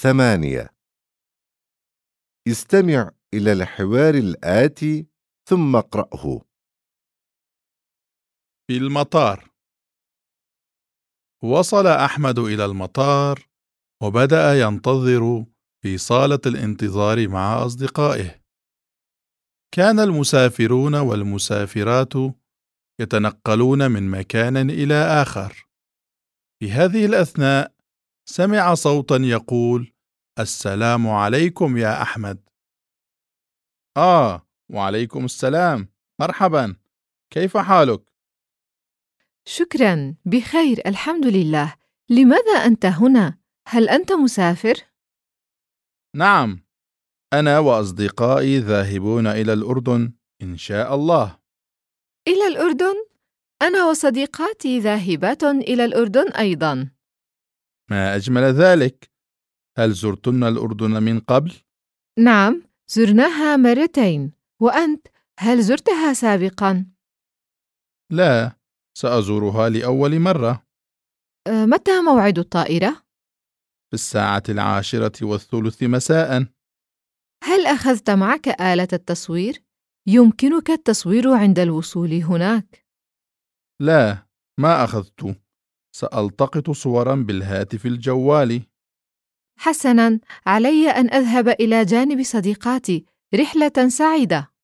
ثمانية. استمع إلى الحوار الآتي ثم اقرأه. في المطار. وصل أحمد إلى المطار وبدأ ينتظر في صالة الانتظار مع أصدقائه. كان المسافرون والمسافرات يتنقلون من مكان إلى آخر. في هذه الأثناء سمع صوتا يقول السلام عليكم يا أحمد. آه وعليكم السلام. مرحبا. كيف حالك؟ شكرا. بخير. الحمد لله. لماذا أنت هنا؟ هل أنت مسافر؟ نعم. أنا وأصدقائي ذاهبون إلى الأردن إن شاء الله. إلى الأردن؟ أنا وصديقاتي ذاهبات إلى الأردن أيضا. ما أجمل ذلك هل زرتن الأردن من قبل؟ نعم زرناها مرتين وأنت هل زرتها سابقا؟ لا سأزورها لأول مرة أه، متى موعد الطائرة؟ في الساعة العاشرة والثلث مساء هل أخذت معك آلة التصوير؟ يمكنك التصوير عند الوصول هناك لا ما أخذت سألتقط صورا بالهاتف الجوالي حسنا علي أن أذهب إلى جانب صديقاتي. رحلة سعيدة.